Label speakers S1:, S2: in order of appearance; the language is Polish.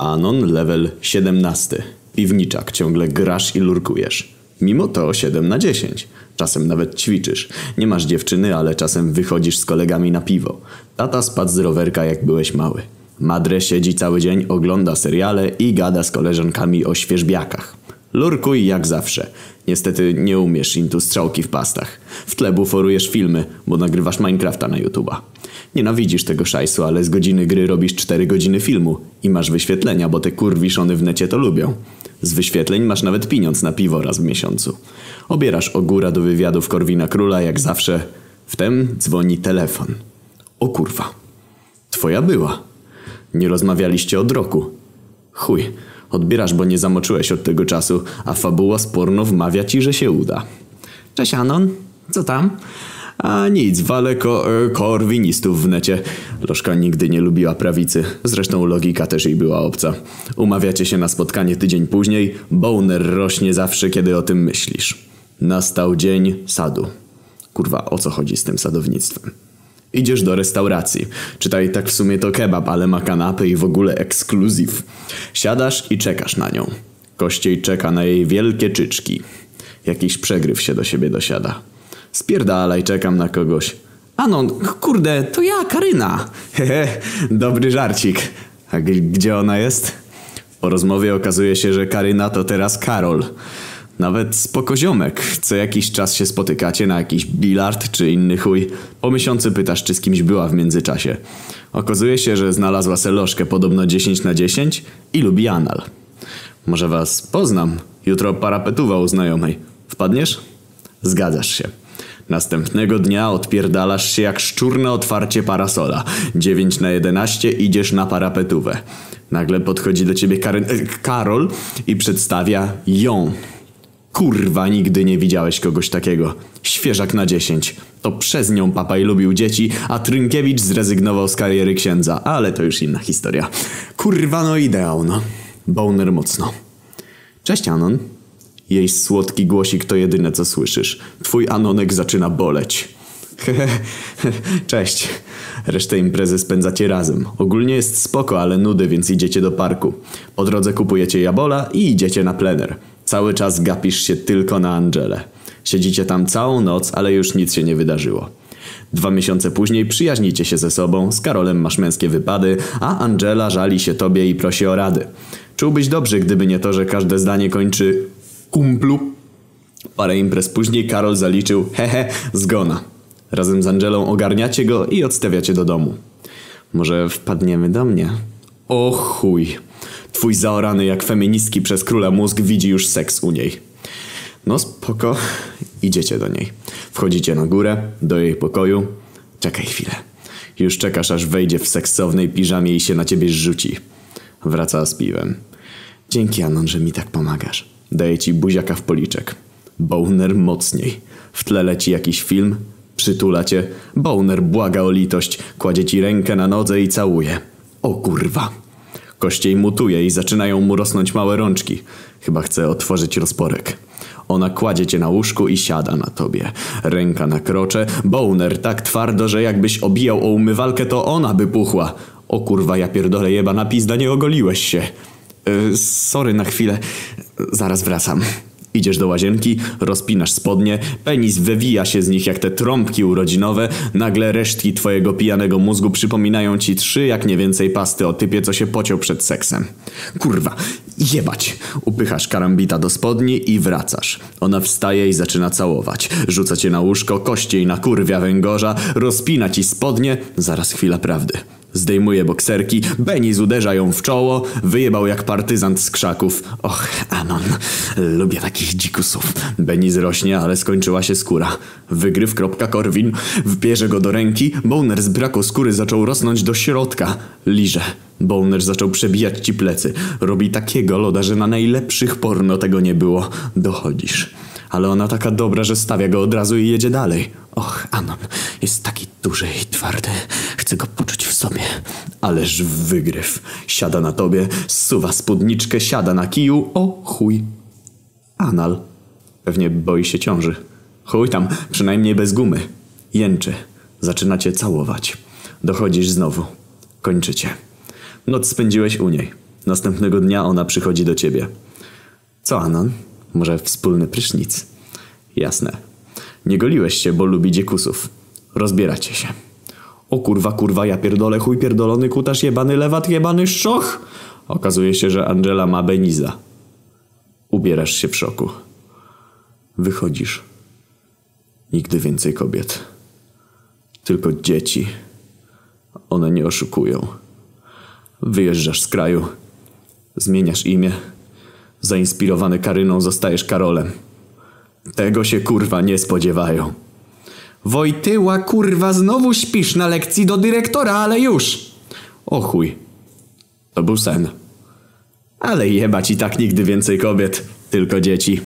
S1: Anon level 17. Piwniczak, ciągle grasz i lurkujesz. Mimo to 7 na 10. Czasem nawet ćwiczysz. Nie masz dziewczyny, ale czasem wychodzisz z kolegami na piwo. Tata spadł z rowerka jak byłeś mały. Madre siedzi cały dzień, ogląda seriale i gada z koleżankami o świeżbiakach. Lurkuj jak zawsze. Niestety nie umiesz intu strzałki w pastach. W tle buforujesz filmy, bo nagrywasz Minecrafta na YouTube'a. Nienawidzisz tego szajsu, ale z godziny gry robisz 4 godziny filmu i masz wyświetlenia, bo te kurwiszony w necie to lubią. Z wyświetleń masz nawet pieniądz na piwo raz w miesiącu. Obierasz ogóra do wywiadów Korwina Króla jak zawsze. Wtem dzwoni telefon. O kurwa. Twoja była. Nie rozmawialiście od roku. Chuj, odbierasz, bo nie zamoczyłeś od tego czasu, a fabuła z porno wmawia ci, że się uda. Cześć Anon, co tam? A nic, walę ko e, korwinistów w necie. Lożka nigdy nie lubiła prawicy. Zresztą logika też jej była obca. Umawiacie się na spotkanie tydzień później. Boner rośnie zawsze, kiedy o tym myślisz. Nastał dzień sadu. Kurwa, o co chodzi z tym sadownictwem? Idziesz do restauracji. Czytaj tak w sumie to kebab, ale ma kanapę i w ogóle ekskluzyw. Siadasz i czekasz na nią. Kościej czeka na jej wielkie czyczki. Jakiś przegryw się do siebie dosiada. Spierdalaj, czekam na kogoś. Anon, kurde, to ja, Karyna. Hehe, dobry żarcik. A gdzie ona jest? Po rozmowie okazuje się, że Karyna to teraz Karol. Nawet spokoziomek. Co jakiś czas się spotykacie na jakiś bilard czy inny chuj. Po miesiącu pytasz, czy z kimś była w międzyczasie. Okazuje się, że znalazła selożkę podobno 10 na 10 i lubi anal. Może was poznam. Jutro parapetuwa u znajomej. Wpadniesz? Zgadzasz się. Następnego dnia odpierdalasz się jak szczur na otwarcie parasola. 9 na 11 idziesz na parapetówę. Nagle podchodzi do ciebie Karen, e, Karol i przedstawia ją. Kurwa, nigdy nie widziałeś kogoś takiego. Świeżak na 10. To przez nią papaj lubił dzieci, a Trynkiewicz zrezygnował z kariery księdza. Ale to już inna historia. Kurwa, no ideał, no. Boner mocno. Cześć, Anon. Jej słodki głosik to jedyne co słyszysz. Twój Anonek zaczyna boleć. Cześć. Resztę imprezy spędzacie razem. Ogólnie jest spoko, ale nudy, więc idziecie do parku. Po drodze kupujecie jabola i idziecie na plener. Cały czas gapisz się tylko na Angelę. Siedzicie tam całą noc, ale już nic się nie wydarzyło. Dwa miesiące później przyjaźnicie się ze sobą, z Karolem masz męskie wypady, a Angela żali się tobie i prosi o rady. Czułbyś dobrze, gdyby nie to, że każde zdanie kończy kumplu. Parę imprez później Karol zaliczył hehe zgona. Razem z Angelą ogarniacie go i odstawiacie do domu. Może wpadniemy do mnie? O chuj. Twój zaorany jak feministki przez króla mózg widzi już seks u niej. No spoko. Idziecie do niej. Wchodzicie na górę, do jej pokoju. Czekaj chwilę. Już czekasz aż wejdzie w seksownej piżamie i się na ciebie rzuci. Wraca z piwem. Dzięki Anon, że mi tak pomagasz. Daje ci buziaka w policzek. Boner mocniej. W tle leci jakiś film. Przytula cię. Boner błaga o litość. Kładzie ci rękę na nodze i całuje. O kurwa. Kościej mutuje i zaczynają mu rosnąć małe rączki. Chyba chce otworzyć rozporek. Ona kładzie cię na łóżku i siada na tobie. Ręka na krocze. Boner tak twardo, że jakbyś obijał o umywalkę, to ona by puchła. O kurwa, ja pierdolę jebana pizda, nie ogoliłeś się. Yy, sorry na chwilę. Zaraz wracam. Idziesz do łazienki, rozpinasz spodnie, penis wywija się z nich jak te trąbki urodzinowe, nagle resztki twojego pijanego mózgu przypominają ci trzy jak nie więcej pasty o typie, co się pociął przed seksem. Kurwa, jebać! Upychasz karambita do spodni i wracasz. Ona wstaje i zaczyna całować. Rzuca cię na łóżko, kościej na kurwia węgorza, rozpina ci spodnie, zaraz chwila prawdy. Zdejmuje bokserki, Benis uderza ją w czoło, wyjebał jak partyzant z krzaków. Och, Anon, lubię takich dzikusów. Benis rośnie, ale skończyła się skóra. Wygryw kropka Korwin, wbierze go do ręki, Boner z braku skóry zaczął rosnąć do środka. Liże. Boner zaczął przebijać ci plecy. Robi takiego loda, że na najlepszych porno tego nie było. Dochodzisz. Ale ona taka dobra, że stawia go od razu i jedzie dalej. Och, Anon, jest taki duży i twardy. Chcę go poczuć sobie. Ależ wygryw. Siada na tobie, zsuwa spódniczkę, siada na kiju. O chuj. Anal. Pewnie boi się ciąży. Chuj tam, przynajmniej bez gumy. Jęczy. Zaczyna cię całować. Dochodzisz znowu. Kończycie. Noc spędziłeś u niej. Następnego dnia ona przychodzi do ciebie. Co, Anon? Może wspólny prysznic? Jasne. Nie goliłeś się, bo lubi dziekusów. Rozbieracie się. O kurwa, kurwa, ja pierdolę, chuj pierdolony, kutasz jebany lewat, jebany szczoch! Okazuje się, że Angela ma Beniza. Ubierasz się w szoku. Wychodzisz. Nigdy więcej kobiet. Tylko dzieci. One nie oszukują. Wyjeżdżasz z kraju. Zmieniasz imię. Zainspirowany Karyną zostajesz Karolem. Tego się kurwa nie spodziewają. Wojtyła kurwa znowu śpisz na lekcji do dyrektora, ale już. O chuj. To był sen. Ale jebać i tak nigdy więcej kobiet. Tylko dzieci.